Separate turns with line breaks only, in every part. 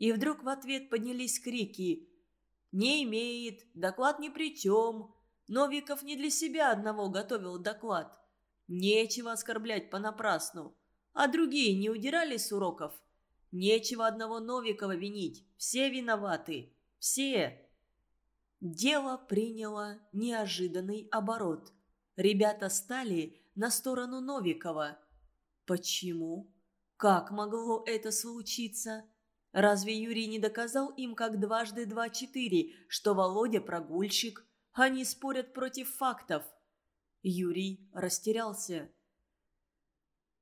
И вдруг в ответ поднялись крики «Не имеет, доклад ни при чем, Новиков не для себя одного готовил доклад. Нечего оскорблять понапрасну. А другие не удирали с уроков? Нечего одного Новикова винить. Все виноваты. Все. Дело приняло неожиданный оборот. Ребята стали на сторону Новикова. Почему? Как могло это случиться? Разве Юрий не доказал им, как дважды два четыре, что Володя прогульщик? Они спорят против фактов. Юрий растерялся.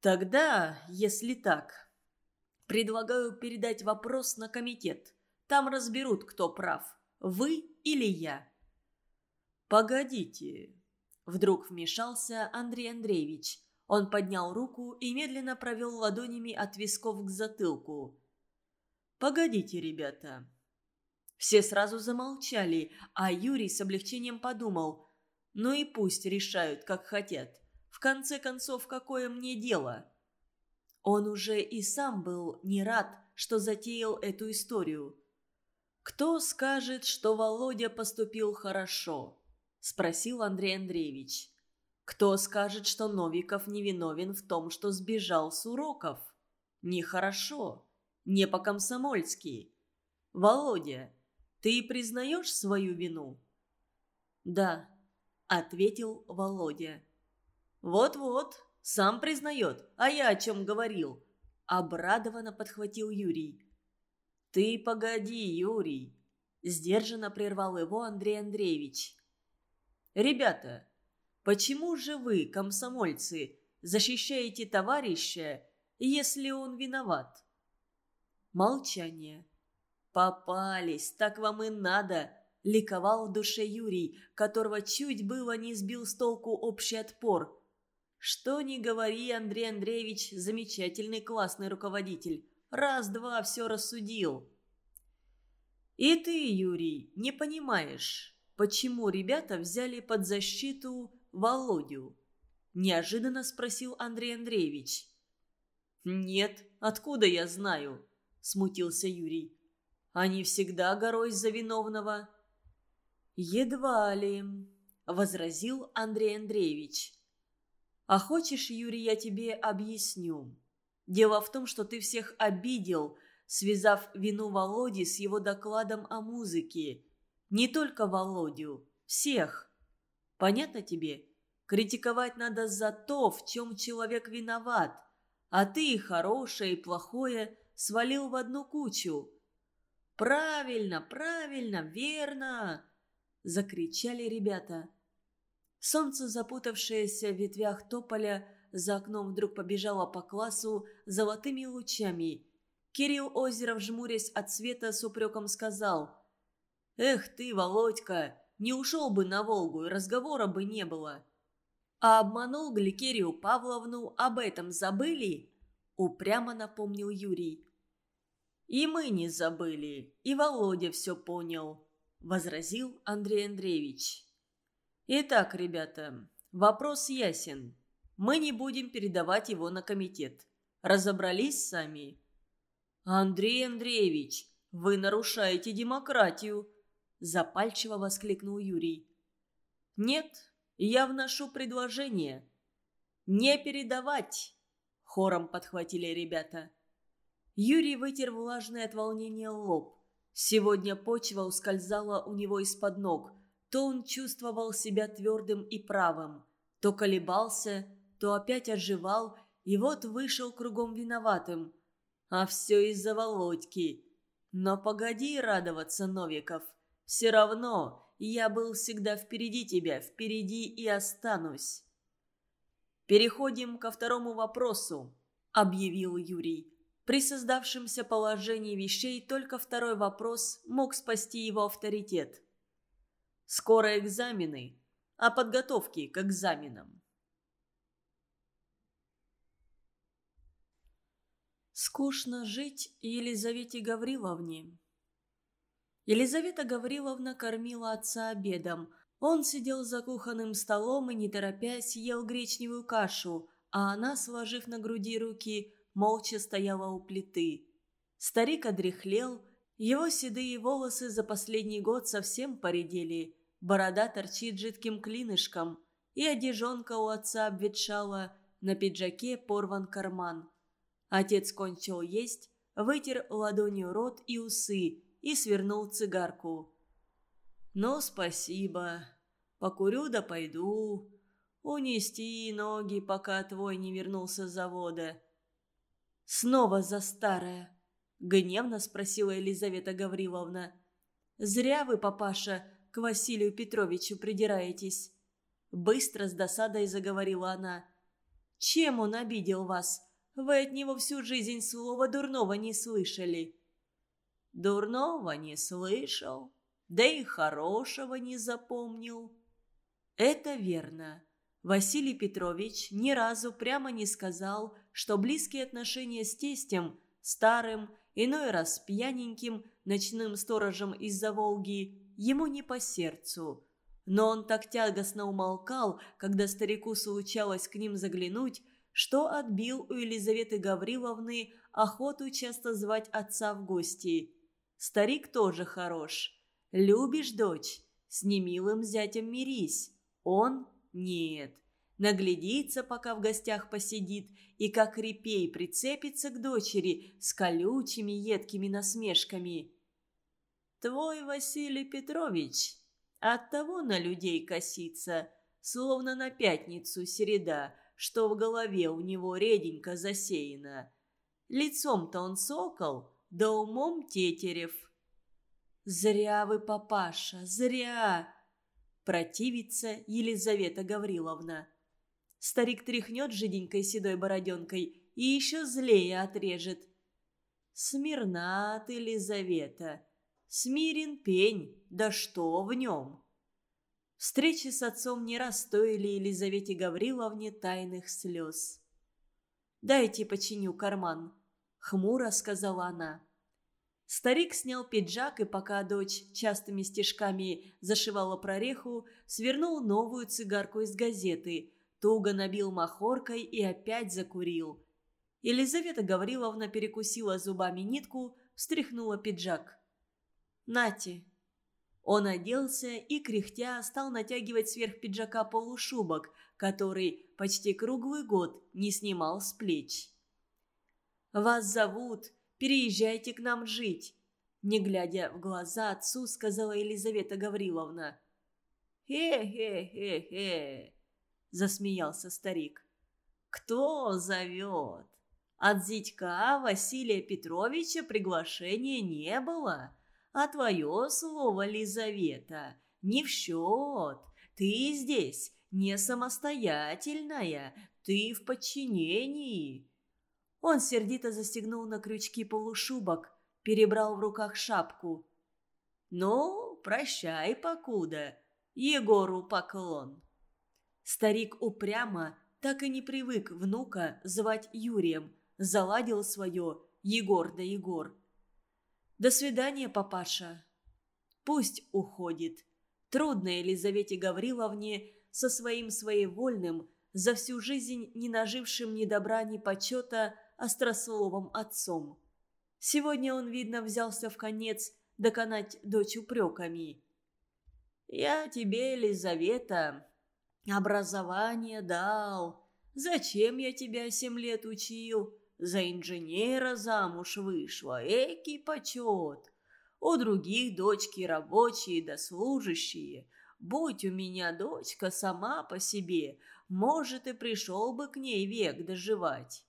«Тогда, если так, предлагаю передать вопрос на комитет. Там разберут, кто прав, вы или я». «Погодите», — вдруг вмешался Андрей Андреевич. Он поднял руку и медленно провел ладонями от висков к затылку. «Погодите, ребята». Все сразу замолчали, а Юрий с облегчением подумал. Ну и пусть решают, как хотят. В конце концов, какое мне дело? Он уже и сам был не рад, что затеял эту историю. «Кто скажет, что Володя поступил хорошо?» – спросил Андрей Андреевич. «Кто скажет, что Новиков невиновен в том, что сбежал с уроков? Нехорошо, не по-комсомольски. Володя, ты признаешь свою вину?» «Да», ответил Володя. «Вот-вот, сам признает, а я о чем говорил?» Обрадованно подхватил Юрий. «Ты погоди, Юрий!» Сдержанно прервал его Андрей Андреевич. «Ребята, почему же вы, комсомольцы, защищаете товарища, если он виноват?» Молчание. «Попались, так вам и надо!» Ликовал в душе Юрий, которого чуть было не сбил с толку общий отпор. Что ни говори, Андрей Андреевич замечательный классный руководитель. Раз-два все рассудил. И ты, Юрий, не понимаешь, почему ребята взяли под защиту Володю? Неожиданно спросил Андрей Андреевич. «Нет, откуда я знаю?» – смутился Юрий. «Они всегда горой за виновного». «Едва ли», — возразил Андрей Андреевич. «А хочешь, Юрий, я тебе объясню. Дело в том, что ты всех обидел, связав вину Володи с его докладом о музыке. Не только Володю, всех. Понятно тебе? Критиковать надо за то, в чем человек виноват, а ты и хорошее, и плохое свалил в одну кучу». «Правильно, правильно, верно!» – закричали ребята. Солнце, запутавшееся в ветвях тополя, за окном вдруг побежало по классу золотыми лучами. Кирилл Озеров, жмурясь от света, с упреком сказал. «Эх ты, Володька, не ушел бы на Волгу, и разговора бы не было». «А обманул Гликерию Павловну, об этом забыли?» Упрямо напомнил Юрий. «И мы не забыли, и Володя все понял», – возразил Андрей Андреевич. «Итак, ребята, вопрос ясен. Мы не будем передавать его на комитет. Разобрались сами?» «Андрей Андреевич, вы нарушаете демократию!» – запальчиво воскликнул Юрий. «Нет, я вношу предложение. Не передавать!» – хором подхватили ребята. Юрий вытер влажный от волнения лоб. Сегодня почва ускользала у него из-под ног. То он чувствовал себя твердым и правым, то колебался, то опять оживал, и вот вышел кругом виноватым. А все из-за Володьки. Но погоди радоваться, Новиков. Все равно я был всегда впереди тебя, впереди и останусь. «Переходим ко второму вопросу», — объявил Юрий. При создавшемся положении вещей только второй вопрос мог спасти его авторитет. Скоро экзамены, а подготовки к экзаменам. Скучно жить Елизавете Гавриловне. Елизавета Гавриловна кормила отца обедом. Он сидел за кухонным столом и, не торопясь, ел гречневую кашу, а она, сложив на груди руки, молча стояла у плиты. Старик одряхлел, Его седые волосы за последний год совсем поредели, борода торчит жидким клинышком, и одежонка у отца обветшала, на пиджаке порван карман. Отец кончил есть, вытер ладонью рот и усы и свернул цигарку. «Ну, спасибо. Покурю да пойду. Унести ноги, пока твой не вернулся с завода». «Снова за старое?» — гневно спросила Елизавета Гавриловна. «Зря вы, папаша, к Василию Петровичу придираетесь». Быстро с досадой заговорила она. «Чем он обидел вас? Вы от него всю жизнь слова дурного не слышали». «Дурного не слышал, да и хорошего не запомнил». «Это верно. Василий Петрович ни разу прямо не сказал, что близкие отношения с тестем, старым иной раз пьяненьким ночным сторожем из-за Волги, ему не по сердцу. Но он так тягостно умолкал, когда старику случалось к ним заглянуть, что отбил у Елизаветы Гавриловны охоту часто звать отца в гости. Старик тоже хорош. Любишь дочь? С немилым зятем мирись. Он – нет. Наглядится, пока в гостях посидит, и как репей прицепится к дочери с колючими едкими насмешками. «Твой Василий Петрович оттого на людей косится, словно на пятницу середа, что в голове у него реденько засеяно. Лицом-то он сокол, да умом тетерев». «Зря вы, папаша, зря!» противится Елизавета Гавриловна. Старик тряхнет жиденькой седой бороденкой и еще злее отрежет. Смирна ты, Елизавета. Смирен пень, да что в нем? Встречи с отцом не раз стоили Елизавете Гавриловне тайных слез. «Дайте починю карман», — хмуро сказала она. Старик снял пиджак и, пока дочь частыми стежками зашивала прореху, свернул новую цигарку из газеты — туго набил махоркой и опять закурил. Елизавета Гавриловна перекусила зубами нитку, встряхнула пиджак. «Нате!» Он оделся и, кряхтя, стал натягивать сверх пиджака полушубок, который почти круглый год не снимал с плеч. «Вас зовут, переезжайте к нам жить», не глядя в глаза отцу, сказала Елизавета Гавриловна. «Хе-хе-хе-хе!» – засмеялся старик. «Кто зовет? От зятька Василия Петровича приглашения не было, а твое слово, Лизавета, не в счет. Ты здесь не самостоятельная, ты в подчинении». Он сердито застегнул на крючки полушубок, перебрал в руках шапку. «Ну, прощай, покуда, Егору поклон». Старик упрямо, так и не привык внука звать Юрием, заладил свое «Егор да Егор». «До свидания, папаша». Пусть уходит. Трудно Елизавете Гавриловне со своим своевольным, за всю жизнь не нажившим ни добра, ни почета, острословом отцом. Сегодня он, видно, взялся в конец доконать дочь упреками. «Я тебе, Елизавета, Образование дал. Зачем я тебя семь лет учил? За инженера замуж вышла, экий почет. У других дочки рабочие да служащие. Будь у меня дочка сама по себе, может, и пришел бы к ней век доживать.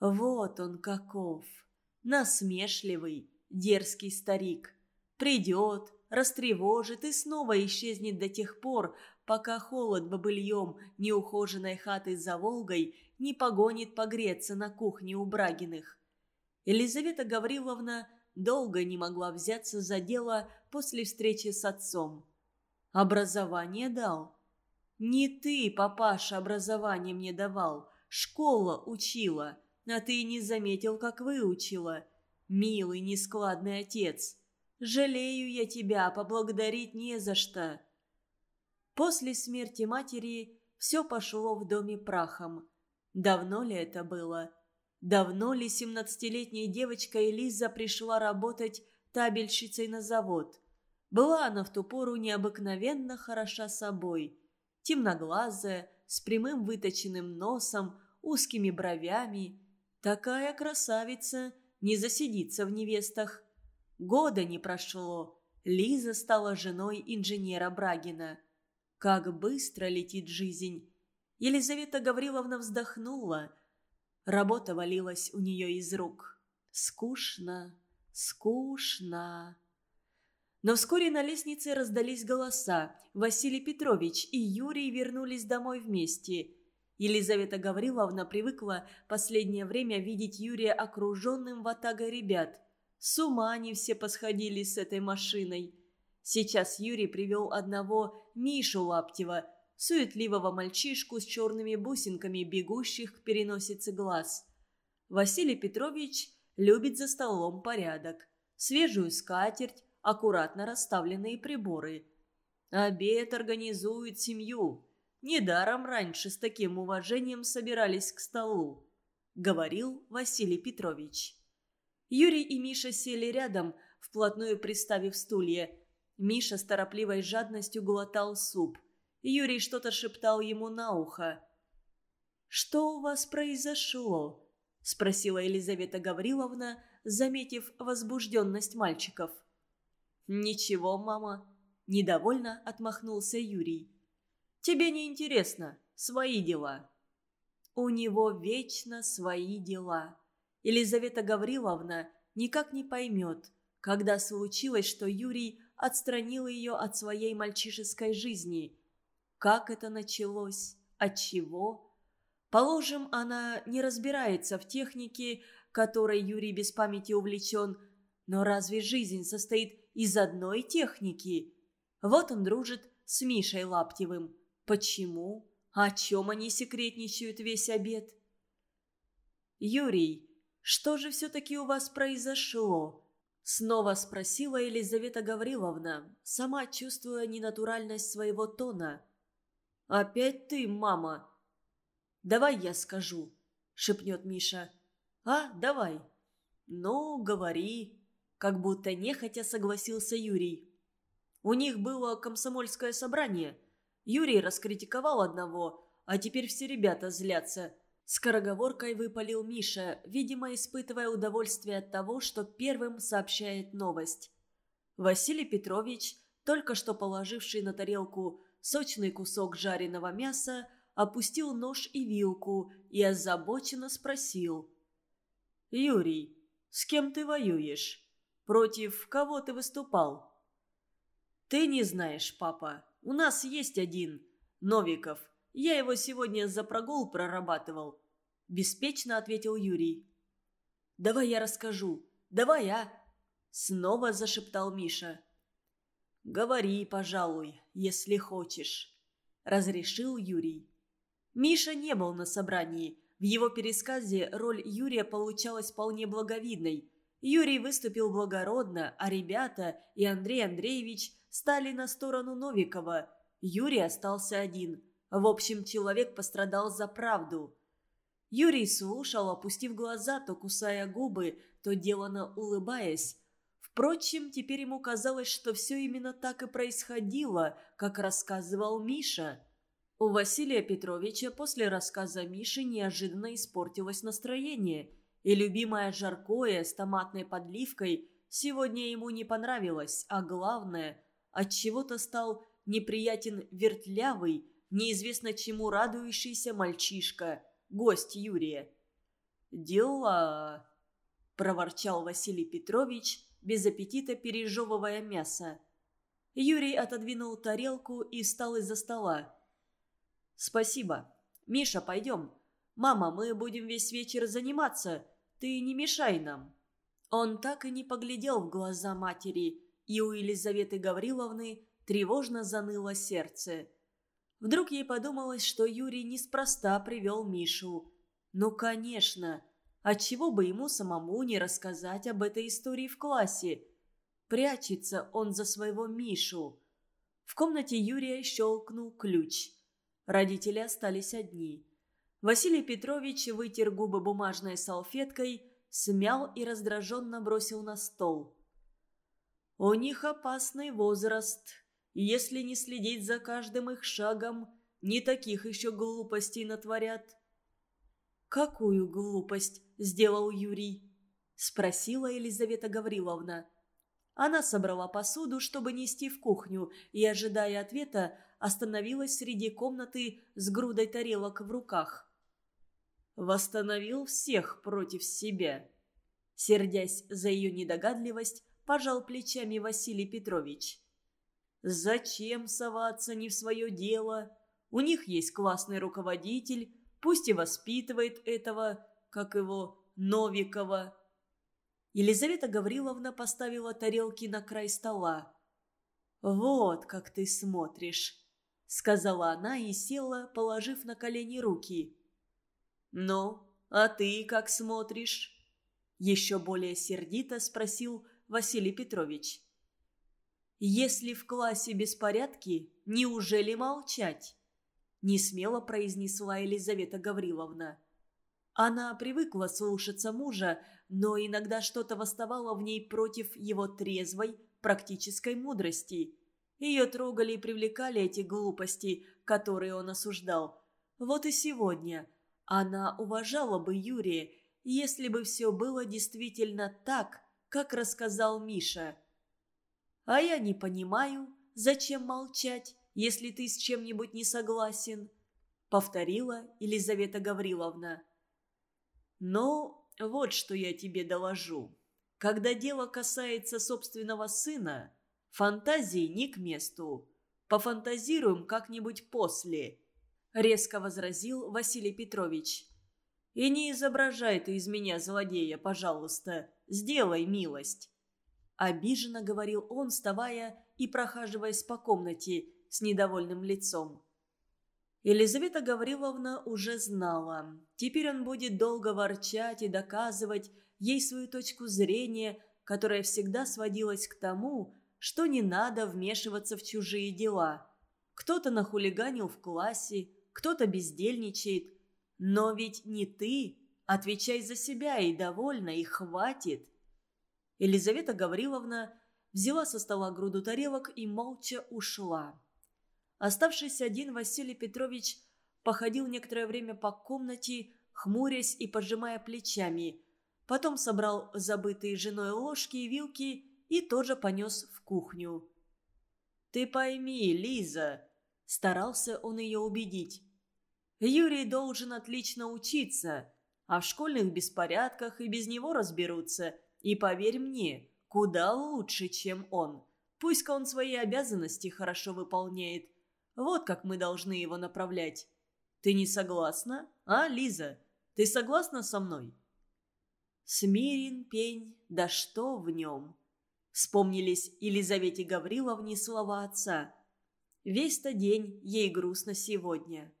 Вот он каков, насмешливый, дерзкий старик. Придет, растревожит и снова исчезнет до тех пор, пока холод бобыльем неухоженной хаты за Волгой не погонит погреться на кухне у Брагиных. Елизавета Гавриловна долго не могла взяться за дело после встречи с отцом. Образование дал. Не ты, папаша, образование мне давал, школа учила, а ты не заметил, как выучила. Милый, нескладный отец, жалею я тебя, поблагодарить не за что. После смерти матери все пошло в доме прахом. Давно ли это было? Давно ли семнадцатилетняя девочка Элиза пришла работать табельщицей на завод. Была она в ту пору необыкновенно хороша собой. Темноглазая, с прямым выточенным носом, узкими бровями. Такая красавица не засидится в невестах. Года не прошло. Лиза стала женой инженера Брагина. Как быстро летит жизнь. Елизавета Гавриловна вздохнула. Работа валилась у нее из рук. Скучно, скучно. Но вскоре на лестнице раздались голоса. Василий Петрович и Юрий вернулись домой вместе. Елизавета Гавриловна привыкла последнее время видеть Юрия окруженным ватагой ребят. С ума они все посходили с этой машиной. Сейчас Юрий привел одного Мишу Лаптева, суетливого мальчишку с черными бусинками, бегущих к переносице глаз. Василий Петрович любит за столом порядок. Свежую скатерть, аккуратно расставленные приборы. Обед организует семью. Недаром раньше с таким уважением собирались к столу, говорил Василий Петрович. Юрий и Миша сели рядом, вплотную приставив стулья. Миша с торопливой жадностью глотал суп. Юрий что-то шептал ему на ухо. «Что у вас произошло?» – спросила Елизавета Гавриловна, заметив возбужденность мальчиков. «Ничего, мама», – недовольно отмахнулся Юрий. «Тебе не интересно, свои дела». «У него вечно свои дела», Елизавета Гавриловна никак не поймет, когда случилось, что Юрий отстранил ее от своей мальчишеской жизни. Как это началось? От чего? Положим, она не разбирается в технике, которой Юрий без памяти увлечен, но разве жизнь состоит из одной техники? Вот он дружит с Мишей Лаптевым. Почему? О чем они секретничают весь обед? «Юрий, что же все-таки у вас произошло?» Снова спросила Елизавета Гавриловна, сама чувствуя ненатуральность своего тона. «Опять ты, мама?» «Давай я скажу», — шепнет Миша. «А, давай». «Ну, говори», — как будто нехотя согласился Юрий. У них было комсомольское собрание. Юрий раскритиковал одного, а теперь все ребята злятся. Скороговоркой выпалил Миша, видимо, испытывая удовольствие от того, что первым сообщает новость. Василий Петрович, только что положивший на тарелку сочный кусок жареного мяса, опустил нож и вилку и озабоченно спросил. «Юрий, с кем ты воюешь? Против кого ты выступал?» «Ты не знаешь, папа. У нас есть один, Новиков. Я его сегодня за прогул прорабатывал», – беспечно ответил Юрий. «Давай я расскажу. Давай, а!» – снова зашептал Миша. «Говори, пожалуй, если хочешь», – разрешил Юрий. Миша не был на собрании. В его пересказе роль Юрия получалась вполне благовидной. Юрий выступил благородно, а ребята и Андрей Андреевич стали на сторону Новикова. Юрий остался один – в общем, человек пострадал за правду. Юрий слушал, опустив глаза, то кусая губы, то делано улыбаясь. Впрочем, теперь ему казалось, что все именно так и происходило, как рассказывал Миша. У Василия Петровича после рассказа Миши неожиданно испортилось настроение, и любимое жаркое с томатной подливкой сегодня ему не понравилось, а главное, от чего то стал неприятен вертлявый, неизвестно чему радующийся мальчишка, гость Юрия. «Дела...» – проворчал Василий Петрович, без аппетита пережевывая мясо. Юрий отодвинул тарелку и встал из-за стола. «Спасибо. Миша, пойдем. Мама, мы будем весь вечер заниматься. Ты не мешай нам». Он так и не поглядел в глаза матери, и у Елизаветы Гавриловны тревожно заныло сердце. Вдруг ей подумалось, что Юрий неспроста привел Мишу. Ну, конечно. Отчего бы ему самому не рассказать об этой истории в классе? Прячется он за своего Мишу. В комнате Юрия щелкнул ключ. Родители остались одни. Василий Петрович вытер губы бумажной салфеткой, смял и раздраженно бросил на стол. У них опасный возраст. Если не следить за каждым их шагом, не таких еще глупостей натворят». «Какую глупость сделал Юрий?» – спросила Елизавета Гавриловна. Она собрала посуду, чтобы нести в кухню, и, ожидая ответа, остановилась среди комнаты с грудой тарелок в руках. «Восстановил всех против себя», — сердясь за ее недогадливость, пожал плечами Василий Петрович. «Зачем соваться не в свое дело? У них есть классный руководитель, пусть и воспитывает этого, как его, Новикова, Елизавета Гавриловна поставила тарелки на край стола. «Вот как ты смотришь», — сказала она и села, положив на колени руки. «Ну, а ты как смотришь?» Еще более сердито спросил Василий Петрович. «Если в классе беспорядки, неужели молчать?» Несмело произнесла Елизавета Гавриловна. Она привыкла слушаться мужа, но иногда что-то восставало в ней против его трезвой, практической мудрости. Ее трогали и привлекали эти глупости, которые он осуждал. Вот и сегодня она уважала бы Юрия, если бы все было действительно так, как рассказал Миша. «А я не понимаю, зачем молчать, если ты с чем-нибудь не согласен», — повторила Елизавета Гавриловна. «Но вот что я тебе доложу. Когда дело касается собственного сына, фантазии не к месту. Пофантазируем как-нибудь после», — резко возразил Василий Петрович. «И не изображай ты из меня злодея, пожалуйста. Сделай милость». Обиженно говорил он, вставая и прохаживаясь по комнате с недовольным лицом. Елизавета Гавриловна уже знала. Теперь он будет долго ворчать и доказывать ей свою точку зрения, которая всегда сводилась к тому, что не надо вмешиваться в чужие дела. Кто-то нахулиганил в классе, кто-то бездельничает. Но ведь не ты. Отвечай за себя и довольно, и хватит. Елизавета Гавриловна взяла со стола груду тарелок и молча ушла. Оставшийся один Василий Петрович походил некоторое время по комнате, хмурясь и пожимая плечами. Потом собрал забытые женой ложки и вилки и тоже понес в кухню. «Ты пойми, Лиза!» – старался он ее убедить. «Юрий должен отлично учиться, а в школьных беспорядках и без него разберутся. И поверь мне, куда лучше, чем он. Пусть-ка он свои обязанности хорошо выполняет». Вот как мы должны его направлять. Ты не согласна? А, Лиза, ты согласна со мной?» «Смирен пень, да что в нем?» Вспомнились Елизавете Гавриловне слова отца. Весь-то день ей грустно сегодня.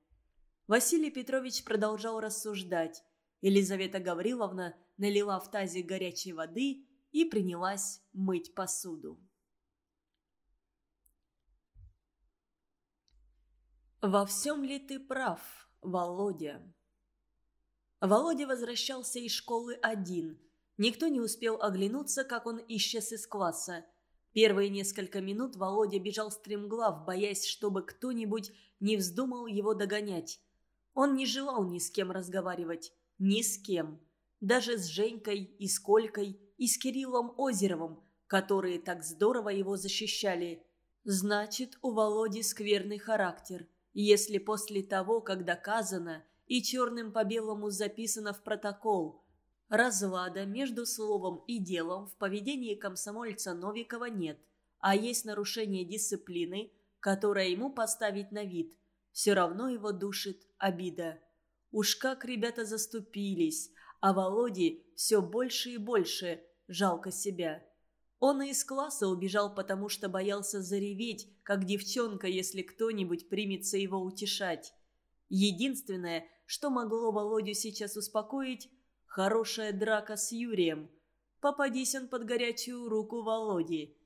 Василий Петрович продолжал рассуждать. Елизавета Гавриловна налила в тазик горячей воды и принялась мыть посуду. «Во всем ли ты прав, Володя?» Володя возвращался из школы один. Никто не успел оглянуться, как он исчез из класса. Первые несколько минут Володя бежал стремглав, боясь, чтобы кто-нибудь не вздумал его догонять. Он не желал ни с кем разговаривать. Ни с кем. Даже с Женькой и с Колькой, и с Кириллом Озеровым, которые так здорово его защищали. Значит, у Володи скверный характер – если после того, как доказано и черным по белому записано в протокол, разлада между словом и делом в поведении комсомольца Новикова нет, а есть нарушение дисциплины, которое ему поставить на вид, все равно его душит обида. Уж как ребята заступились, а Володе все больше и больше жалко себя. Он и из класса убежал, потому что боялся зареветь, как девчонка, если кто-нибудь примется его утешать. Единственное, что могло Володю сейчас успокоить – хорошая драка с Юрием. Попадись он под горячую руку Володи.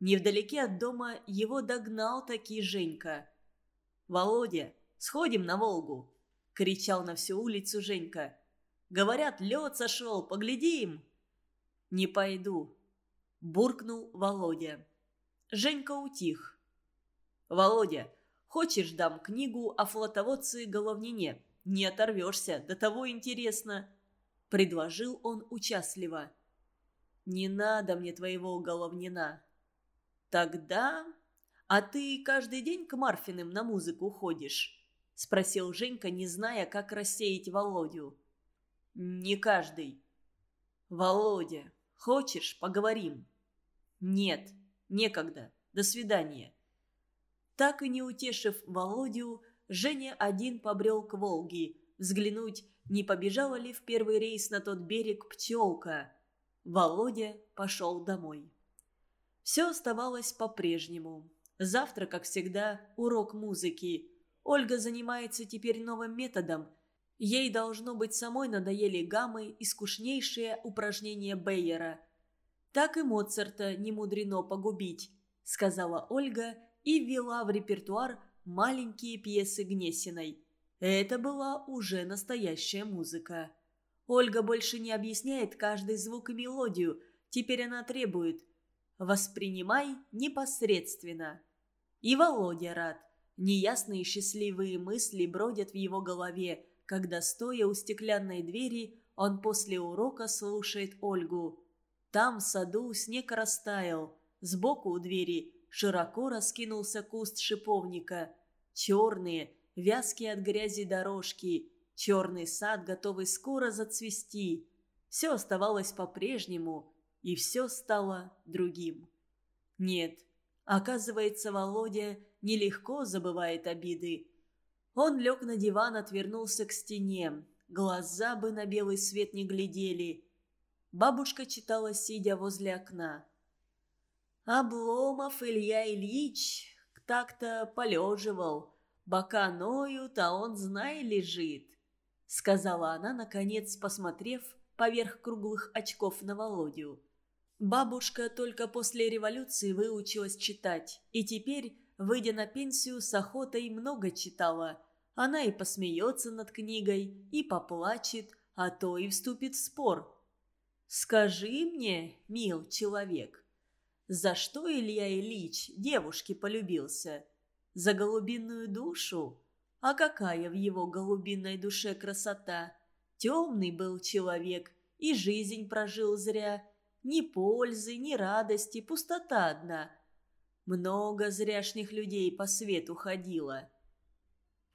Невдалеке от дома его догнал таки Женька. «Володя, сходим на Волгу!» – кричал на всю улицу Женька. «Говорят, лед сошел, поглядим!» «Не пойду», – буркнул Володя. Женька утих. «Володя, хочешь дам книгу о флотоводце Головнине? Не оторвешься, до того интересно!» – предложил он участливо. «Не надо мне твоего Головнина». «Тогда «А ты каждый день к Марфиным на музыку ходишь?» – спросил Женька, не зная, как рассеять Володю. «Не каждый». «Володя, хочешь, поговорим?» «Нет, некогда. До свидания». Так и не утешив Володю, Женя один побрел к Волге, взглянуть, не побежала ли в первый рейс на тот берег пчелка. Володя пошел домой. Все оставалось по-прежнему. Завтра, как всегда, урок музыки. Ольга занимается теперь новым методом. Ей, должно быть, самой надоели гаммы и скучнейшие упражнения Бейера. «Так и Моцарта не мудрено погубить», — сказала Ольга и ввела в репертуар маленькие пьесы Гнесиной. Это была уже настоящая музыка. Ольга больше не объясняет каждый звук и мелодию, теперь она требует «воспринимай непосредственно». И Володя рад. Неясные счастливые мысли бродят в его голове, когда, стоя у стеклянной двери, он после урока слушает Ольгу. Там в саду снег растаял. Сбоку у двери широко раскинулся куст шиповника. Черные, вязкие от грязи дорожки. Черный сад, готовый скоро зацвести. Все оставалось по-прежнему, и все стало другим. Нет, Оказывается, Володя нелегко забывает обиды. Он лег на диван, отвернулся к стене. Глаза бы на белый свет не глядели. Бабушка читала, сидя возле окна. «Обломов Илья Ильич так-то полеживал. Бока ноют, а он, знай, лежит», — сказала она, наконец, посмотрев поверх круглых очков на Володю. Бабушка только после революции выучилась читать, и теперь, выйдя на пенсию, с охотой много читала. Она и посмеется над книгой, и поплачет, а то и вступит в спор. «Скажи мне, мил человек, за что Илья Ильич девушке полюбился? За голубиную душу? А какая в его голубиной душе красота? Темный был человек, и жизнь прожил зря» Ни пользы, ни радости, пустота одна. Много зряшних людей по свету ходило.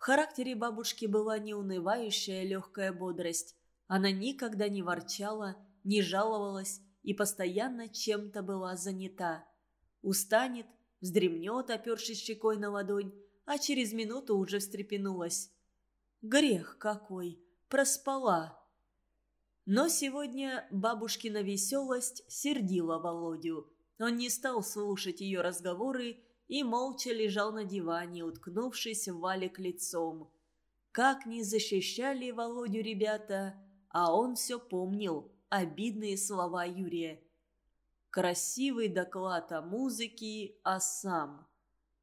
В характере бабушки была неунывающая легкая бодрость. Она никогда не ворчала, не жаловалась и постоянно чем-то была занята. Устанет, вздремнет, опершись щекой на ладонь, а через минуту уже встрепенулась. Грех какой! Проспала! Но сегодня бабушкина веселость сердила Володю. Он не стал слушать ее разговоры и молча лежал на диване, уткнувшись в валик лицом. Как не защищали Володю ребята, а он все помнил обидные слова Юрия. Красивый доклад о музыке, а сам.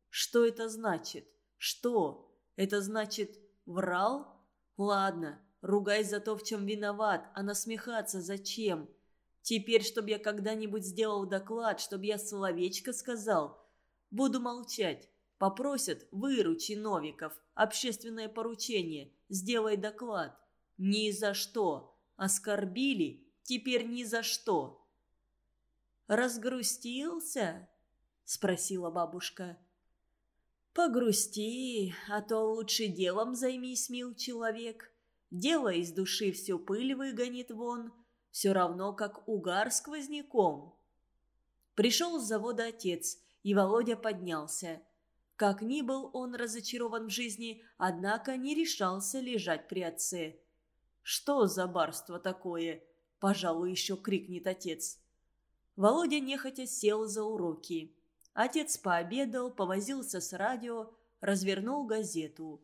Что это значит? Что? Это значит врал? Ладно, Ругай за то, в чем виноват, а насмехаться зачем? Теперь, чтобы я когда-нибудь сделал доклад, чтобы я словечко сказал. Буду молчать. Попросят, выручи Новиков. Общественное поручение. Сделай доклад. Ни за что. Оскорбили? Теперь ни за что. «Разгрустился?» – спросила бабушка. «Погрусти, а то лучше делом займись, мил человек. Дело из души всю пыль выгонит вон, все равно как угар сквозняком. Пришел с завода отец, и Володя поднялся. Как ни был он разочарован в жизни, однако не решался лежать при отце. «Что за барство такое?» – пожалуй, еще крикнет отец. Володя нехотя сел за уроки. Отец пообедал, повозился с радио, развернул газету.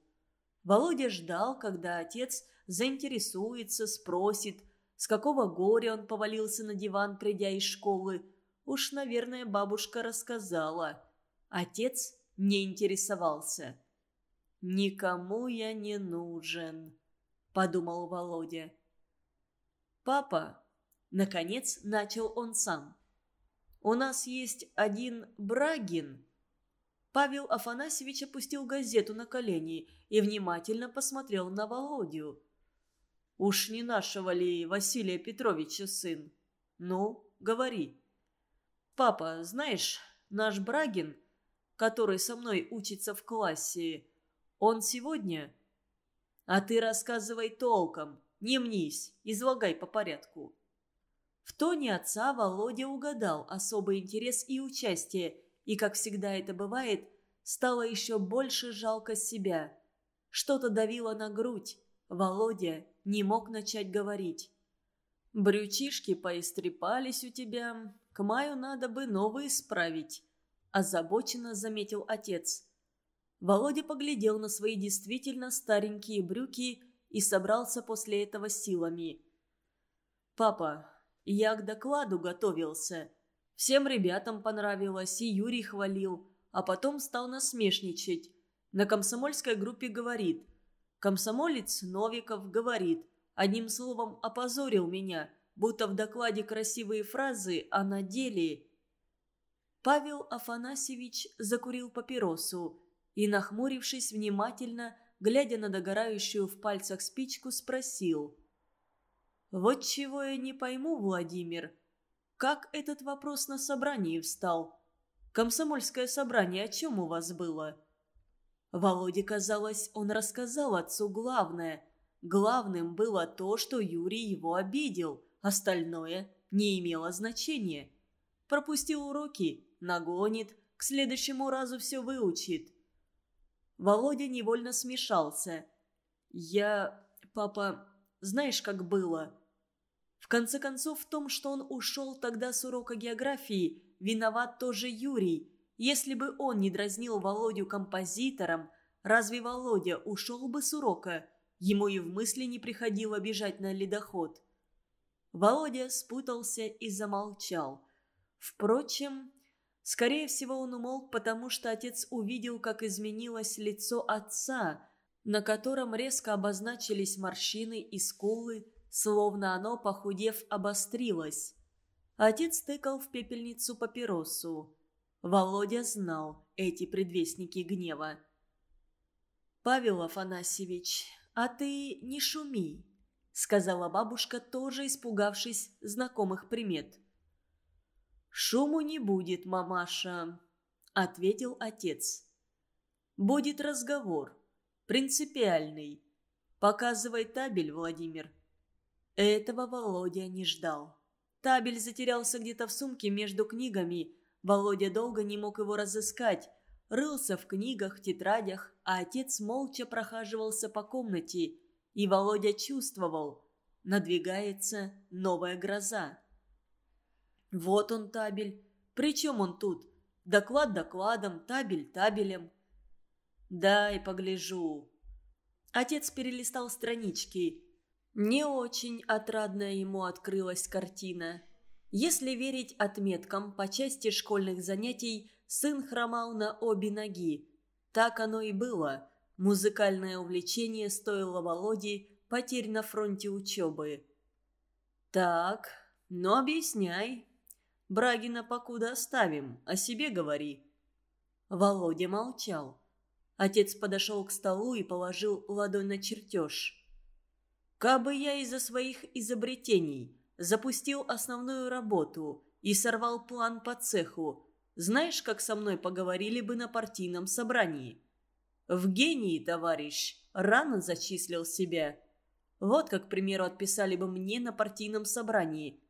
Володя ждал, когда отец заинтересуется, спросит, с какого горя он повалился на диван, придя из школы. Уж, наверное, бабушка рассказала. Отец не интересовался. «Никому я не нужен», — подумал Володя. «Папа», — наконец начал он сам, — У нас есть один Брагин». Павел Афанасьевич опустил газету на колени и внимательно посмотрел на Володю. «Уж не нашего ли Василия Петровича сын? Ну, говори». «Папа, знаешь, наш Брагин, который со мной учится в классе, он сегодня...» «А ты рассказывай толком, не мнись, излагай по порядку». В тоне отца Володя угадал особый интерес и участие, и, как всегда это бывает, стало еще больше жалко себя. Что-то давило на грудь. Володя не мог начать говорить. «Брючишки поистрепались у тебя, к маю надо бы новые справить», – озабоченно заметил отец. Володя поглядел на свои действительно старенькие брюки и собрался после этого силами. «Папа, я к докладу готовился. Всем ребятам понравилось, и Юрий хвалил, а потом стал насмешничать. На комсомольской группе говорит. Комсомолец Новиков говорит. Одним словом, опозорил меня, будто в докладе красивые фразы, а на деле... Павел Афанасьевич закурил папиросу и, нахмурившись внимательно, глядя на догорающую в пальцах спичку, спросил – вот чего я не пойму, Владимир. Как этот вопрос на собрании встал? Комсомольское собрание о чем у вас было? Володе казалось, он рассказал отцу главное. Главным было то, что Юрий его обидел. Остальное не имело значения. Пропустил уроки, нагонит, к следующему разу все выучит. Володя невольно смешался. «Я, папа, знаешь, как было?» В конце концов, в том, что он ушел тогда с урока географии, виноват тоже Юрий. Если бы он не дразнил Володю композитором, разве Володя ушел бы с урока? Ему и в мысли не приходило бежать на ледоход. Володя спутался и замолчал. Впрочем, скорее всего, он умолк, потому что отец увидел, как изменилось лицо отца – на котором резко обозначились морщины и скулы, словно оно, похудев, обострилось. Отец тыкал в пепельницу папиросу. Володя знал эти предвестники гнева. «Павел Афанасьевич, а ты не шуми», — сказала бабушка, тоже испугавшись знакомых примет. «Шуму не будет, мамаша», — ответил отец. «Будет разговор принципиальный. Показывай табель, Владимир». Этого Володя не ждал. Табель затерялся где-то в сумке между книгами. Володя долго не мог его разыскать. Рылся в книгах, тетрадях, а отец молча прохаживался по комнате. И Володя чувствовал, надвигается новая гроза. Вот он табель. Причем он тут? Доклад докладом, табель табелем. «Дай погляжу». Отец перелистал странички. Не очень отрадная ему открылась картина. Если верить отметкам по части школьных занятий, сын хромал на обе ноги. Так оно и было. Музыкальное увлечение стоило Володе потерь на фронте учебы. «Так, ну объясняй. Брагина покуда оставим, о себе говори». Володя молчал. Отец подошел к столу и положил ладонь на чертеж. «Кабы я из-за своих изобретений запустил основную работу и сорвал план по цеху, знаешь, как со мной поговорили бы на партийном собрании? В гении, товарищ, рано зачислил себя. Вот как, к примеру, отписали бы мне на партийном собрании.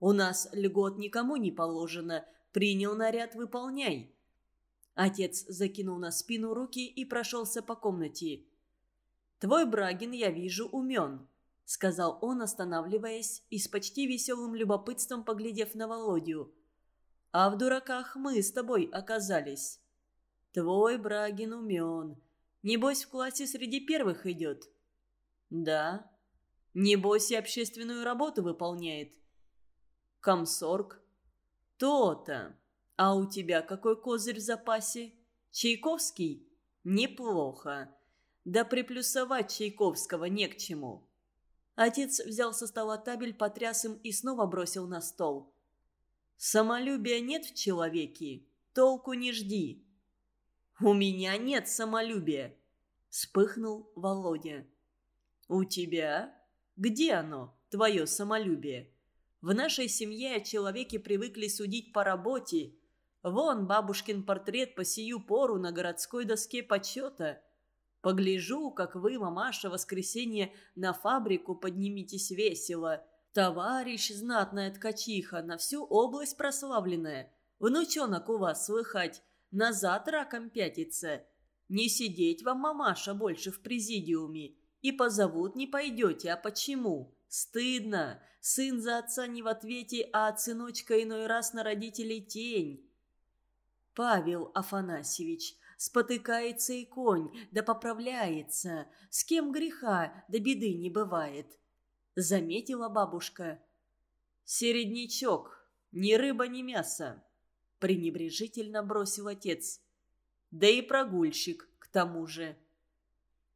У нас льгот никому не положено, принял наряд, выполняй». Отец закинул на спину руки и прошелся по комнате. «Твой Брагин, я вижу, умен», — сказал он, останавливаясь и с почти веселым любопытством поглядев на Володю. «А в дураках мы с тобой оказались. Твой Брагин умен. Небось, в классе среди первых идет?» «Да». «Небось, и общественную работу выполняет?» «Комсорг?» «То-то». «А у тебя какой козырь в запасе? Чайковский? Неплохо. Да приплюсовать Чайковского не к чему». Отец взял со стола табель, потряс им и снова бросил на стол. Самолюбия нет в человеке, толку не жди. У меня нет самолюбия, вспыхнул Володя. У тебя? Где оно, твое самолюбие? В нашей семье человеки привыкли судить по работе. Вон бабушкин портрет по сию пору на городской доске почета. Погляжу, как вы, мамаша, воскресенье на фабрику подниметесь весело. Товарищ, знатная ткачиха, на всю область прославленная. Внучонок у вас слыхать, назад раком пятится. Не сидеть вам, мамаша, больше в президиуме. И позовут не пойдете, а почему? Стыдно. Сын за отца не в ответе, а от сыночка иной раз на родителей тень. Павел Афанасьевич, спотыкается и конь, да поправляется. С кем греха, да беды не бывает. Заметила бабушка. Середнячок, ни рыба, ни мясо. Пренебрежительно бросил отец. Да и прогульщик, к тому же.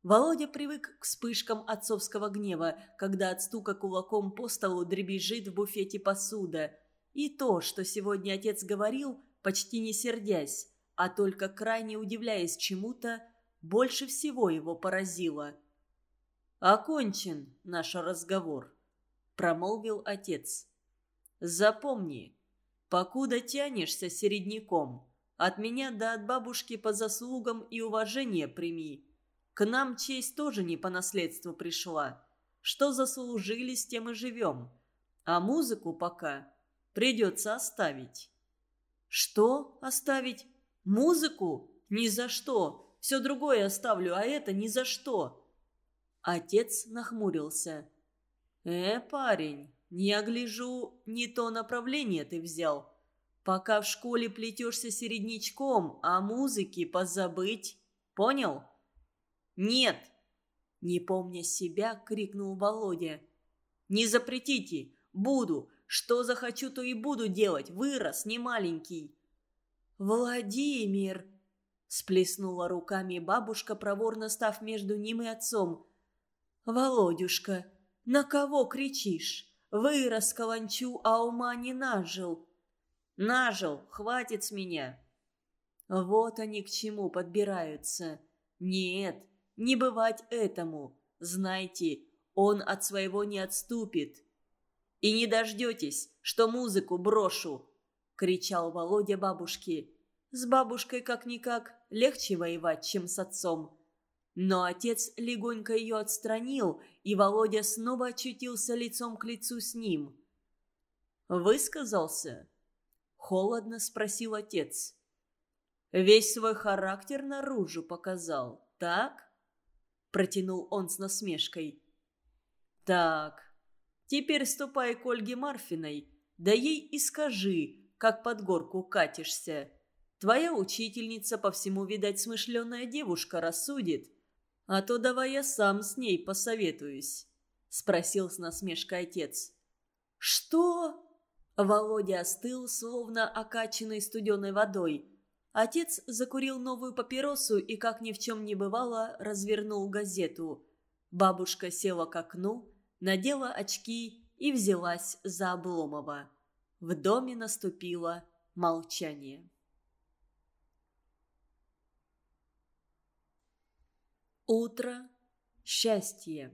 Володя привык к вспышкам отцовского гнева, когда от стука кулаком по столу дребезжит в буфете посуда. И то, что сегодня отец говорил, почти не сердясь, а только крайне удивляясь чему-то, больше всего его поразило. «Окончен наш разговор», — промолвил отец. «Запомни, покуда тянешься середняком, от меня да от бабушки по заслугам и уважение прими». К нам честь тоже не по наследству пришла. Что заслужили, с тем и живем. А музыку пока придется оставить. Что оставить? Музыку? Ни за что. Все другое оставлю, а это ни за что. Отец нахмурился. «Э, парень, не огляжу, не то направление ты взял. Пока в школе плетешься середнячком, а музыки позабыть. Понял?» «Нет!» Не помня себя, крикнул Володя. «Не запретите! Буду! Что захочу, то и буду делать! Вырос, не маленький!» «Владимир!» Сплеснула руками бабушка, проворно став между ним и отцом. «Володюшка, на кого кричишь? Вырос каланчу, а ума не нажил!» «Нажил! Хватит с меня!» Вот они к чему подбираются. Нет, не бывать этому. Знайте, он от своего не отступит. И не дождетесь, что музыку брошу, кричал Володя бабушке. С бабушкой как-никак легче воевать, чем с отцом. Но отец легонько ее отстранил, и Володя снова очутился лицом к лицу с ним. «Высказался?» — холодно спросил отец. «Весь свой характер наружу показал, так?» Протянул он с насмешкой. «Так, теперь ступай к Ольге Марфиной, да ей и скажи, как под горку катишься. Твоя учительница, по всему, видать, смышленая девушка, рассудит. А то давай я сам с ней посоветуюсь», — спросил с насмешкой отец. «Что?» Володя остыл, словно окачанный студеной водой. Отец закурил новую папиросу и, как ни в чем не бывало, развернул газету. Бабушка села к окну, надела очки и взялась за Обломова. В доме наступило молчание. Утро. Счастье.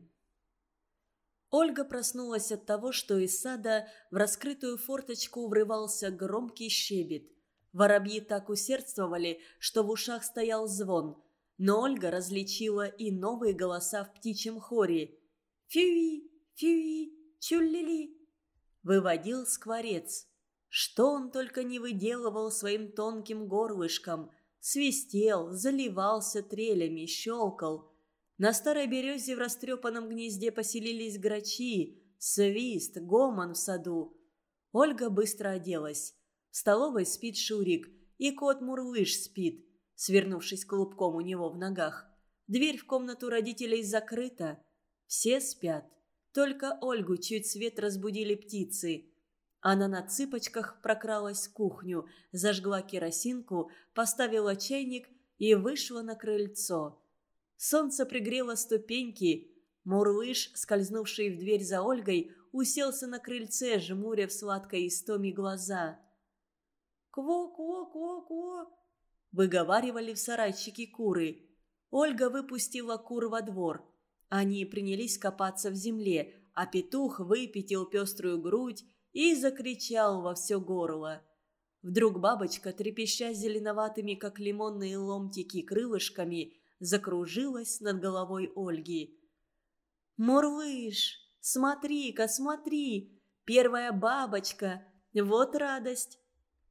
Ольга проснулась от того, что из сада в раскрытую форточку врывался громкий щебет. Воробьи так усердствовали, что в ушах стоял звон. Но Ольга различила и новые голоса в птичьем хоре. «Фюи! Фюи! Чуллили!» Выводил скворец. Что он только не выделывал своим тонким горлышком. Свистел, заливался трелями, щелкал. На старой березе в растрепанном гнезде поселились грачи, свист, гомон в саду. Ольга быстро оделась. В столовой спит Шурик, и кот Мурлыш спит, свернувшись клубком у него в ногах. Дверь в комнату родителей закрыта. Все спят. Только Ольгу чуть свет разбудили птицы. Она на цыпочках прокралась в кухню, зажгла керосинку, поставила чайник и вышла на крыльцо. Солнце пригрело ступеньки. Мурлыш, скользнувший в дверь за Ольгой, уселся на крыльце, жмуря в сладкой истоме глаза. «Кво-кво-кво-кво!» выговаривали в сарайчике куры. Ольга выпустила кур во двор. Они принялись копаться в земле, а петух выпятил пеструю грудь и закричал во все горло. Вдруг бабочка, трепеща зеленоватыми, как лимонные ломтики, крылышками, закружилась над головой Ольги. «Мурлыш, смотри-ка, смотри, первая бабочка, вот радость!»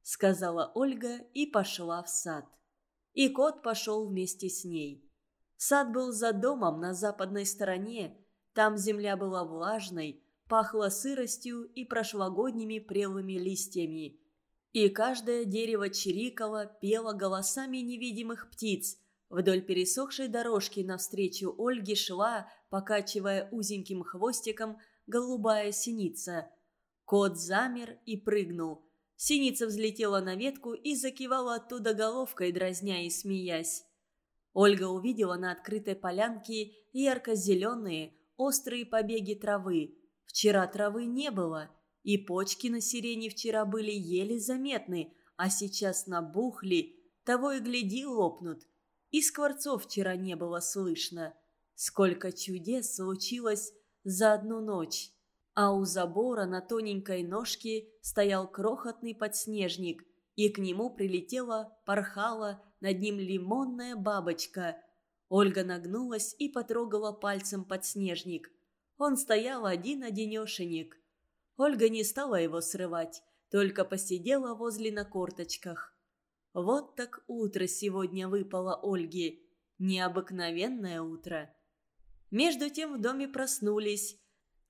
сказала Ольга и пошла в сад. И кот пошел вместе с ней. Сад был за домом на западной стороне, там земля была влажной, пахла сыростью и прошлогодними прелыми листьями. И каждое дерево чирикало, пело голосами невидимых птиц. Вдоль пересохшей дорожки навстречу Ольге шла, покачивая узеньким хвостиком, голубая синица. Кот замер и прыгнул. Синица взлетела на ветку и закивала оттуда головкой, дразня и смеясь. Ольга увидела на открытой полянке ярко-зеленые, острые побеги травы. Вчера травы не было, и почки на сирене вчера были еле заметны, а сейчас набухли, того и гляди лопнут. И скворцов вчера не было слышно. Сколько чудес случилось за одну ночь. А у забора на тоненькой ножке стоял крохотный подснежник, и к нему прилетела, порхала, над ним лимонная бабочка. Ольга нагнулась и потрогала пальцем подснежник. Он стоял один-одинешенек. Ольга не стала его срывать, только посидела возле на корточках. Вот так утро сегодня выпало Ольге. Необыкновенное утро. Между тем в доме проснулись.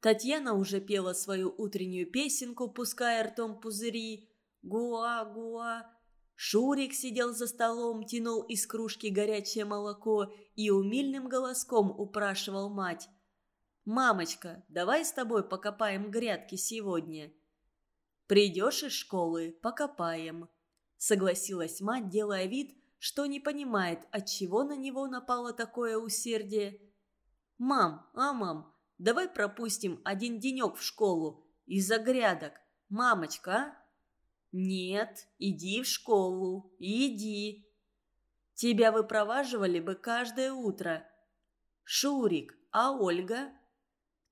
Татьяна уже пела свою утреннюю песенку, пуская ртом пузыри. «Гуа-гуа, Шурик сидел за столом, тянул из кружки горячее молоко и умильным голоском упрашивал мать. «Мамочка, давай с тобой покопаем грядки сегодня». «Придешь из школы, покопаем», — согласилась мать, делая вид, что не понимает, от чего на него напало такое усердие. «Мам, а мам, давай пропустим один денек в школу из-за грядок. Мамочка, а?» «Нет, иди в школу, иди. Тебя выпроваживали бы каждое утро. Шурик, а Ольга?»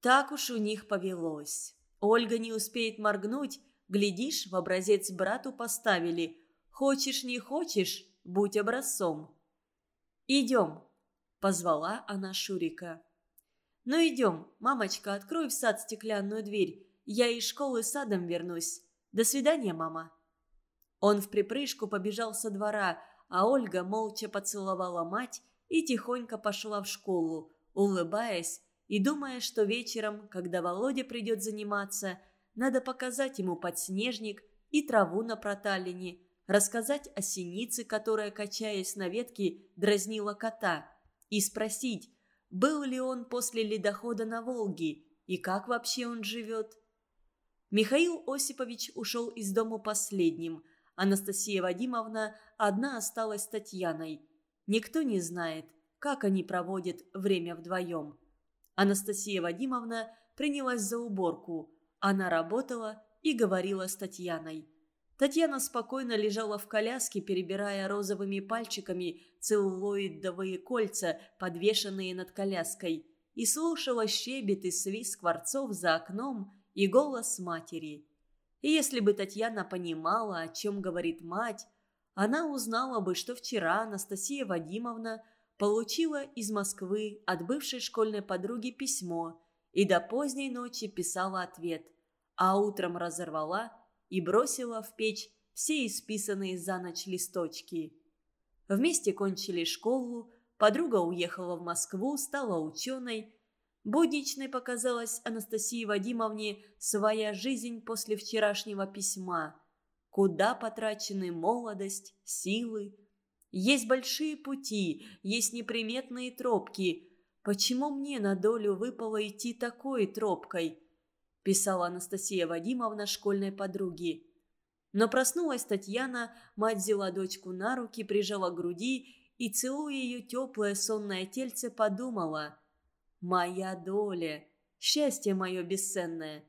Так уж у них повелось. Ольга не успеет моргнуть, глядишь, в образец брату поставили. Хочешь, не хочешь, будь образцом. «Идем», — позвала она Шурика. «Ну идем, мамочка, открой в сад стеклянную дверь. Я из школы садом вернусь. До свидания, мама». Он в припрыжку побежал со двора, а Ольга молча поцеловала мать и тихонько пошла в школу, улыбаясь и думая, что вечером, когда Володя придет заниматься, надо показать ему подснежник и траву на проталине, рассказать о синице, которая, качаясь на ветке, дразнила кота, и спросить, был ли он после ледохода на Волге и как вообще он живет. Михаил Осипович ушел из дома последним. Анастасия Вадимовна одна осталась с Татьяной. Никто не знает, как они проводят время вдвоем. Анастасия Вадимовна принялась за уборку. Она работала и говорила с Татьяной. Татьяна спокойно лежала в коляске, перебирая розовыми пальчиками целлулоидовые кольца, подвешенные над коляской, и слушала щебет и свист скворцов за окном и голос матери. И если бы Татьяна понимала, о чем говорит мать, она узнала бы, что вчера Анастасия Вадимовна получила из Москвы от бывшей школьной подруги письмо и до поздней ночи писала ответ, а утром разорвала и бросила в печь все исписанные за ночь листочки. Вместе кончили школу, подруга уехала в Москву, стала ученой, Будничной показалась Анастасии Вадимовне своя жизнь после вчерашнего письма. Куда потрачены молодость, силы? Есть большие пути, есть неприметные тропки. Почему мне на долю выпало идти такой тропкой? Писала Анастасия Вадимовна школьной подруге. Но проснулась Татьяна, мать взяла дочку на руки, прижала к груди и, целуя ее теплое сонное тельце, подумала – Моя доля, счастье мое бесценное.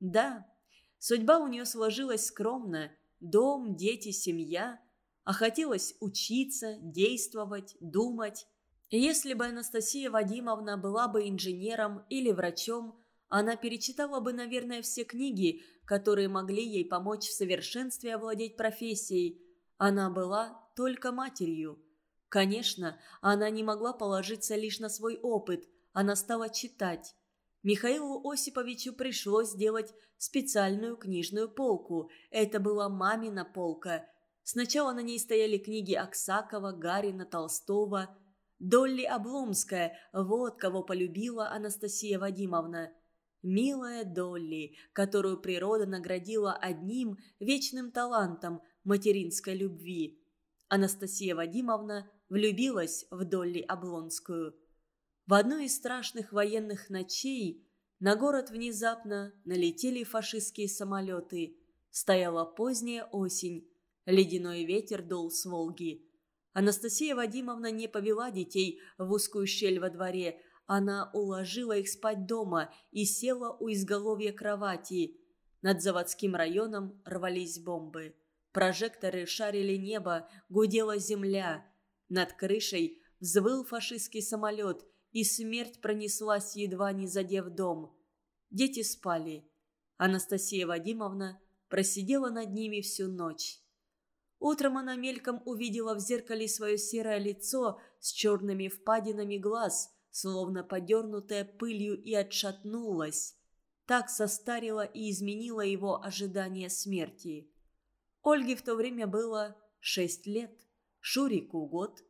Да, судьба у нее сложилась скромно, дом, дети, семья. А хотелось учиться, действовать, думать. Если бы Анастасия Вадимовна была бы инженером или врачом, она перечитала бы, наверное, все книги, которые могли ей помочь в совершенстве овладеть профессией. Она была только матерью. Конечно, она не могла положиться лишь на свой опыт, она стала читать. Михаилу Осиповичу пришлось сделать специальную книжную полку. Это была мамина полка. Сначала на ней стояли книги Аксакова, Гарина, Толстого. Долли Обломская – вот кого полюбила Анастасия Вадимовна. Милая Долли, которую природа наградила одним вечным талантом материнской любви. Анастасия Вадимовна влюбилась в Долли Облонскую. В одну из страшных военных ночей на город внезапно налетели фашистские самолеты. Стояла поздняя осень, ледяной ветер дул с Волги. Анастасия Вадимовна не повела детей в узкую щель во дворе, она уложила их спать дома и села у изголовья кровати. Над заводским районом рвались бомбы. Прожекторы шарили небо, гудела земля. Над крышей взвыл фашистский самолет, и смерть пронеслась, едва не задев дом. Дети спали. Анастасия Вадимовна просидела над ними всю ночь. Утром она мельком увидела в зеркале свое серое лицо с черными впадинами глаз – словно подернутая пылью и отшатнулась. Так состарила и изменила его ожидание смерти. Ольге в то время было шесть лет, Шурику год.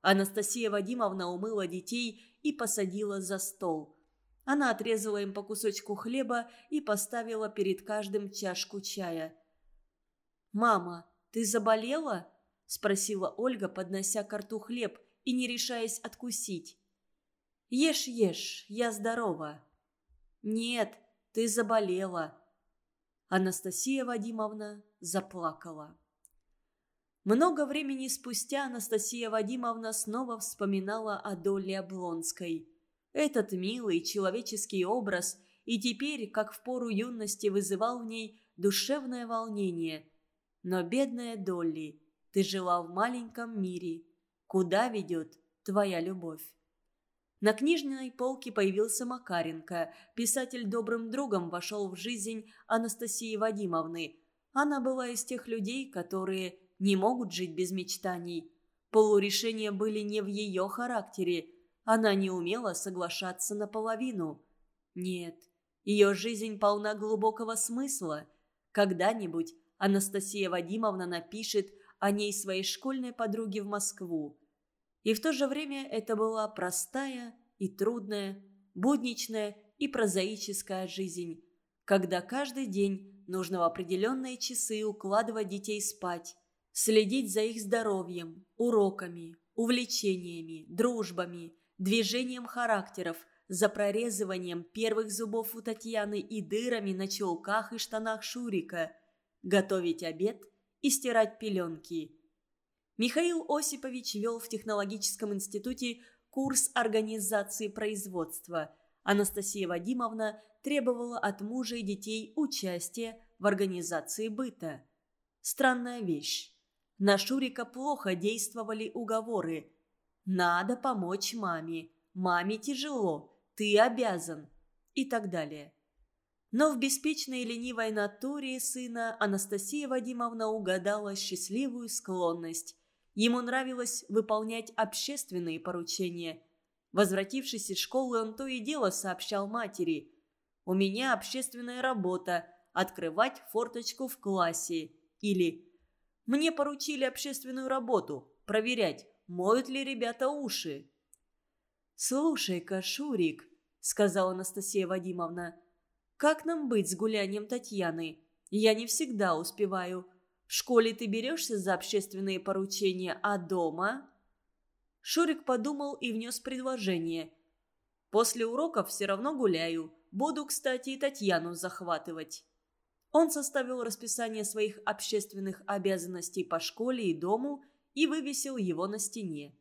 Анастасия Вадимовна умыла детей и посадила за стол. Она отрезала им по кусочку хлеба и поставила перед каждым чашку чая. «Мама, ты заболела?» – спросила Ольга, поднося к рту хлеб и не решаясь откусить. Ешь, ешь, я здорова». «Нет, ты заболела». Анастасия Вадимовна заплакала. Много времени спустя Анастасия Вадимовна снова вспоминала о Доле Облонской. Этот милый человеческий образ и теперь, как в пору юности, вызывал в ней душевное волнение. Но, бедная Долли, ты жила в маленьком мире. Куда ведет твоя любовь? На книжной полке появился Макаренко. Писатель добрым другом вошел в жизнь Анастасии Вадимовны. Она была из тех людей, которые не могут жить без мечтаний. Полурешения были не в ее характере. Она не умела соглашаться наполовину. Нет, ее жизнь полна глубокого смысла. Когда-нибудь Анастасия Вадимовна напишет о ней своей школьной подруге в Москву. И в то же время это была простая и трудная, будничная и прозаическая жизнь, когда каждый день нужно в определенные часы укладывать детей спать, следить за их здоровьем, уроками, увлечениями, дружбами, движением характеров, за прорезыванием первых зубов у Татьяны и дырами на чулках и штанах Шурика, готовить обед и стирать пеленки – Михаил Осипович вел в технологическом институте курс организации производства. Анастасия Вадимовна требовала от мужа и детей участия в организации быта. Странная вещь. На Шурика плохо действовали уговоры. «Надо помочь маме», «Маме тяжело», «Ты обязан» и так далее. Но в беспечной и ленивой натуре сына Анастасия Вадимовна угадала счастливую склонность Ему нравилось выполнять общественные поручения. Возвратившись из школы, он то и дело сообщал матери. «У меня общественная работа – открывать форточку в классе». Или «Мне поручили общественную работу – проверять, моют ли ребята уши». «Слушай-ка, Шурик», – сказала Анастасия Вадимовна, – «как нам быть с гулянием Татьяны? Я не всегда успеваю». В школе ты берешься за общественные поручения, а дома...» Шурик подумал и внес предложение. «После уроков все равно гуляю. Буду, кстати, и Татьяну захватывать». Он составил расписание своих общественных обязанностей по школе и дому и вывесил его на стене.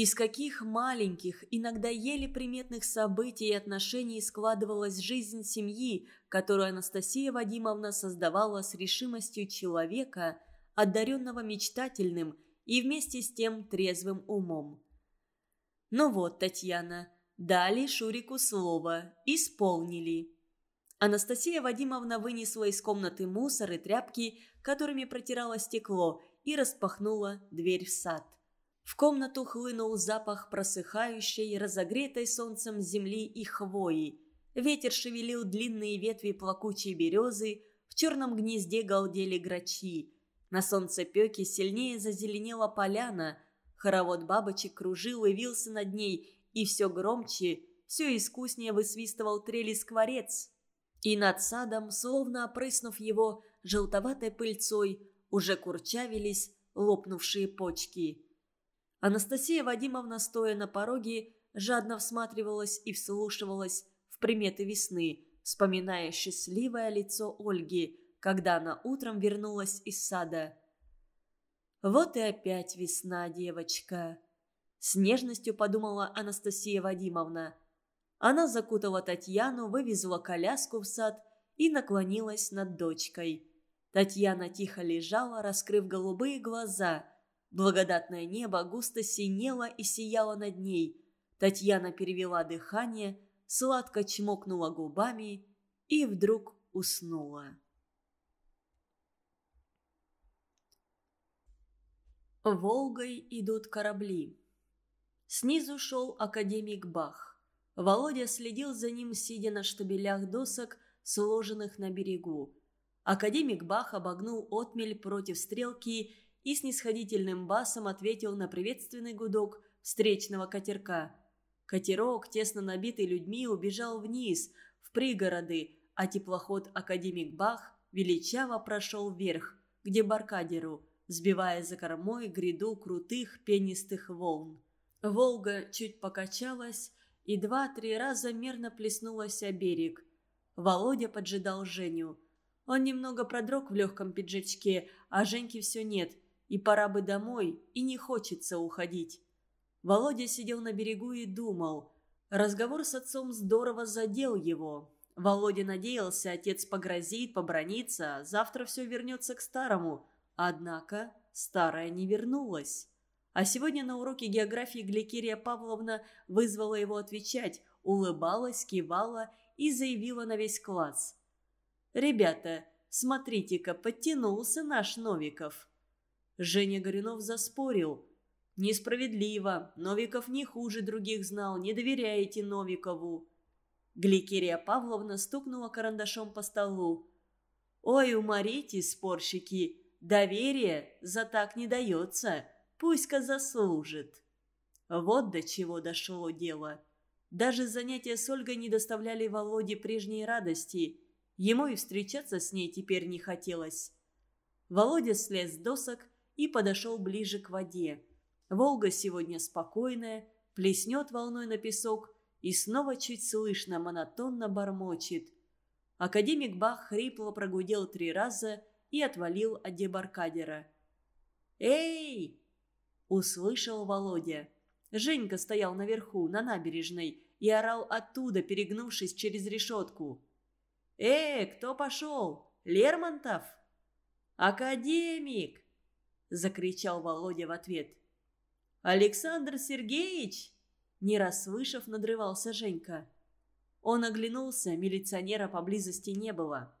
Из каких маленьких, иногда еле приметных событий и отношений складывалась жизнь семьи, которую Анастасия Вадимовна создавала с решимостью человека, одаренного мечтательным и вместе с тем трезвым умом. «Ну вот, Татьяна, дали Шурику слово, исполнили». Анастасия Вадимовна вынесла из комнаты мусор и тряпки, которыми протирала стекло, и распахнула дверь в сад. В комнату хлынул запах просыхающей, разогретой солнцем земли и хвои. Ветер шевелил длинные ветви плакучей березы, в черном гнезде галдели грачи. На солнцепеке сильнее зазеленела поляна, хоровод бабочек кружил и вился над ней, и все громче, все искуснее высвистывал трели скворец. И над садом, словно опрыснув его желтоватой пыльцой, уже курчавились лопнувшие почки. Анастасия Вадимовна, стоя на пороге, жадно всматривалась и вслушивалась в приметы весны, вспоминая счастливое лицо Ольги, когда она утром вернулась из сада. «Вот и опять весна, девочка!» С нежностью подумала Анастасия Вадимовна. Она закутала Татьяну, вывезла коляску в сад и наклонилась над дочкой. Татьяна тихо лежала, раскрыв голубые глаза. Благодатное небо густо синело и сияло над ней. Татьяна перевела дыхание, сладко чмокнула губами и вдруг уснула. Волгой идут корабли. Снизу шел академик Бах. Володя следил за ним, сидя на штабелях досок, сложенных на берегу. Академик Бах обогнул отмель против стрелки и с нисходительным басом ответил на приветственный гудок встречного катерка. Катерок, тесно набитый людьми, убежал вниз, в пригороды, а теплоход Академик Бах величаво прошел вверх, где Баркадеру, сбивая за кормой гряду крутых пенистых волн. Волга чуть покачалась и два-три раза мерно плеснулась о берег. Володя поджидал Женю. Он немного продрог в легком пиджачке, а Женьки все нет, и пора бы домой, и не хочется уходить. Володя сидел на берегу и думал. Разговор с отцом здорово задел его. Володя надеялся, отец погрозит, побронится, завтра все вернется к старому – Однако старая не вернулась. А сегодня на уроке географии Гликерия Павловна вызвала его отвечать, улыбалась, кивала и заявила на весь класс. «Ребята, смотрите-ка, подтянулся наш Новиков». Женя Горюнов заспорил. «Несправедливо. Новиков не хуже других знал. Не доверяете Новикову». Гликерия Павловна стукнула карандашом по столу. «Ой, уморите, спорщики!» Доверие за так не дается, пусть-ка заслужит. Вот до чего дошло дело. Даже занятия с Ольгой не доставляли Володе прежней радости. Ему и встречаться с ней теперь не хотелось. Володя слез с досок и подошел ближе к воде. Волга сегодня спокойная, плеснет волной на песок и снова чуть слышно монотонно бормочет. Академик Бах хрипло прогудел три раза и отвалил от дебаркадера. «Эй!» – услышал Володя. Женька стоял наверху, на набережной, и орал оттуда, перегнувшись через решетку. «Эй, кто пошел? Лермонтов?» «Академик!» – закричал Володя в ответ. «Александр Сергеевич!» Не расслышав, надрывался Женька. Он оглянулся, милиционера поблизости не было.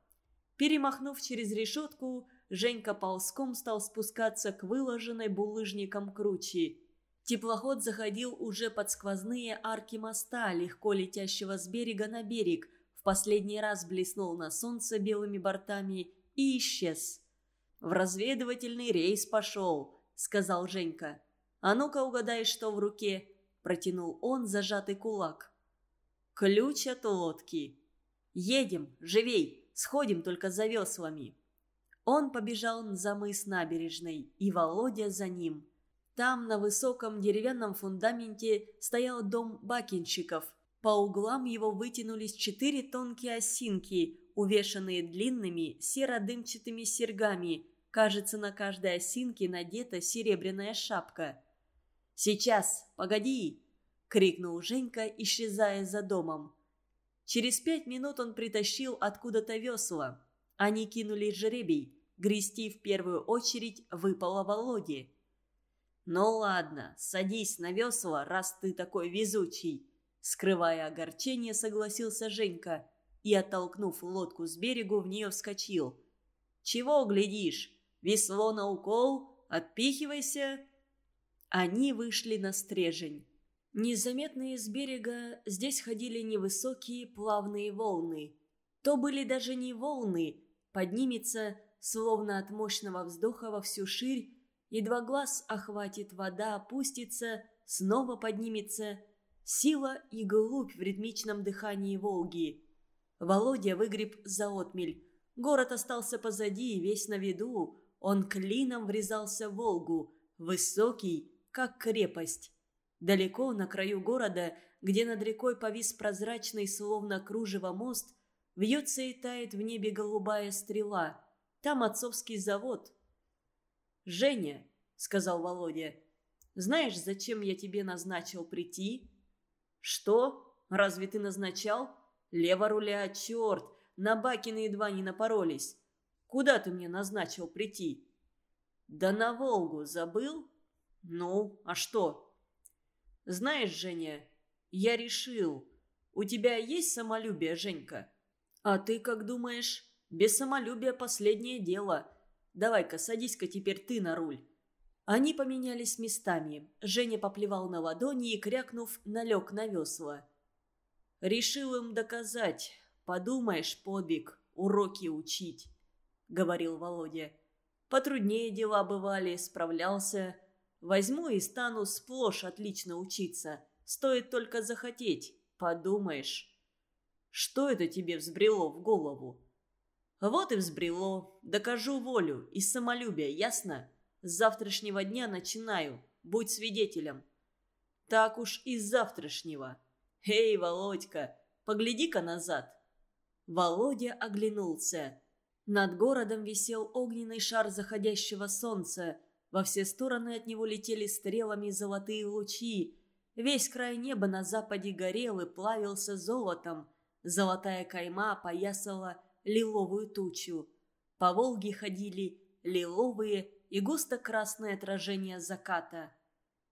Перемахнув через решетку, Женька ползком стал спускаться к выложенной булыжником кручи. Теплоход заходил уже под сквозные арки моста, легко летящего с берега на берег, в последний раз блеснул на солнце белыми бортами и исчез. «В разведывательный рейс пошел», — сказал Женька. «А ну-ка угадай, что в руке», — протянул он зажатый кулак. «Ключ от лодки». «Едем, живей!» Сходим только за веслами». Он побежал за мыс набережной, и Володя за ним. Там на высоком деревянном фундаменте стоял дом бакинщиков. По углам его вытянулись четыре тонкие осинки, увешанные длинными серо-дымчатыми серьгами. Кажется, на каждой осинке надета серебряная шапка. «Сейчас, погоди!» — крикнул Женька, исчезая за домом. Через пять минут он притащил откуда-то весла. Они кинули жеребий. Грести в первую очередь выпало Володе. «Ну ладно, садись на весла, раз ты такой везучий», скрывая огорчение, согласился Женька и, оттолкнув лодку с берегу, в нее вскочил. «Чего глядишь? Весло на укол? Отпихивайся!» Они вышли на стрежень. Незаметные с берега здесь ходили невысокие плавные волны. То были даже не волны, поднимется, словно от мощного вздоха во всю ширь, едва глаз охватит вода, опустится, снова поднимется. Сила и глубь в ритмичном дыхании Волги. Володя выгреб за отмель. Город остался позади, весь на виду. Он клином врезался в Волгу, высокий, как крепость. Далеко, на краю города, где над рекой повис прозрачный, словно кружево мост, вьется и тает в небе голубая стрела. Там отцовский завод. «Женя», — сказал Володя, — «знаешь, зачем я тебе назначил прийти?» «Что? Разве ты назначал?» «Лево руля, черт! На Бакина едва не напоролись. Куда ты мне назначил прийти?» «Да на Волгу забыл?» «Ну, а что?» «Знаешь, Женя, я решил. У тебя есть самолюбие, Женька?» «А ты как думаешь? Без самолюбия последнее дело. Давай-ка, садись-ка теперь ты на руль». Они поменялись местами. Женя поплевал на ладони и, крякнув, налег на весла. «Решил им доказать. Подумаешь, подвиг, уроки учить», — говорил Володя. «Потруднее дела бывали, справлялся. Возьму и стану сплошь отлично учиться. Стоит только захотеть. Подумаешь. Что это тебе взбрело в голову? Вот и взбрело. Докажу волю и самолюбие, ясно? С завтрашнего дня начинаю. Будь свидетелем. Так уж и с завтрашнего. Эй, Володька, погляди-ка назад. Володя оглянулся. Над городом висел огненный шар заходящего солнца – во все стороны от него летели стрелами золотые лучи. Весь край неба на западе горел и плавился золотом. Золотая кайма опоясала лиловую тучу. По Волге ходили лиловые и густо-красные отражения заката.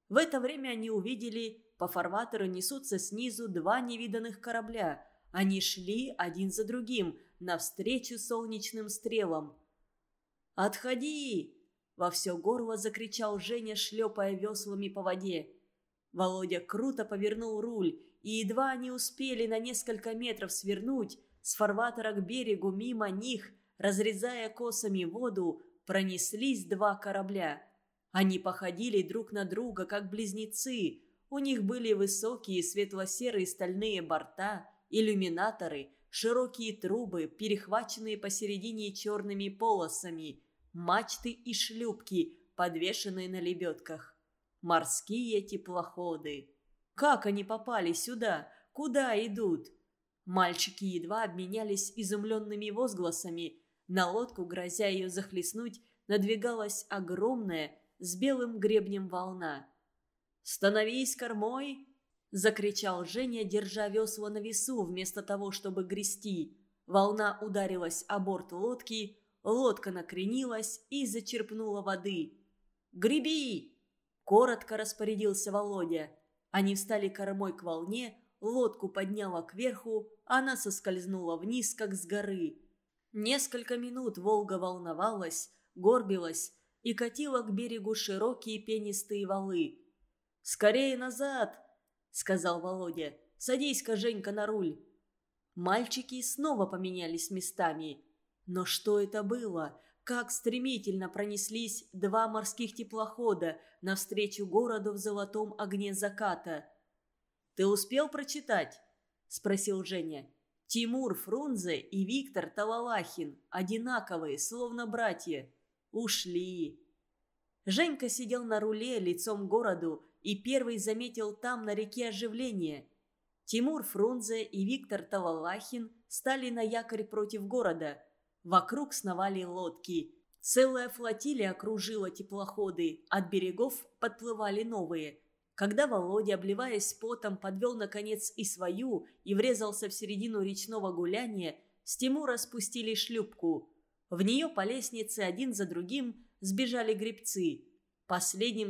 В это время они увидели, по фарватеру несутся снизу два невиданных корабля. Они шли один за другим, навстречу солнечным стрелам. «Отходи!» Во все горло закричал Женя, шлепая веслами по воде. Володя круто повернул руль, и едва они успели на несколько метров свернуть, с фарватера к берегу мимо них, разрезая косами воду, пронеслись два корабля. Они походили друг на друга, как близнецы. У них были высокие светло-серые стальные борта, иллюминаторы, широкие трубы, перехваченные посередине черными полосами – мачты и шлюпки, подвешенные на лебедках. Морские теплоходы. Как они попали сюда? Куда идут? Мальчики едва обменялись изумленными возгласами. На лодку, грозя ее захлестнуть, надвигалась огромная, с белым гребнем волна. «Становись кормой!» – закричал Женя, держа весла на весу, вместо того, чтобы грести. Волна ударилась о борт лодки, Лодка накренилась и зачерпнула воды. «Греби!» – коротко распорядился Володя. Они встали кормой к волне, лодку подняла кверху, она соскользнула вниз, как с горы. Несколько минут Волга волновалась, горбилась и катила к берегу широкие пенистые валы. «Скорее назад!» – сказал Володя. «Садись-ка, Женька, на руль!» Мальчики снова поменялись местами. Но что это было? Как стремительно пронеслись два морских теплохода навстречу городу в золотом огне заката. «Ты успел прочитать?» – спросил Женя. «Тимур Фрунзе и Виктор Талалахин, одинаковые, словно братья. Ушли». Женька сидел на руле лицом к городу и первый заметил там на реке оживление. Тимур Фрунзе и Виктор Талалахин стали на якорь против города – Вокруг сновали лодки. Целая флотилия окружила теплоходы. От берегов подплывали новые. Когда Володя, обливаясь потом, подвел, наконец, и свою, и врезался в середину речного гуляния, с Тимура спустили шлюпку. В нее по лестнице один за другим сбежали гребцы. Последним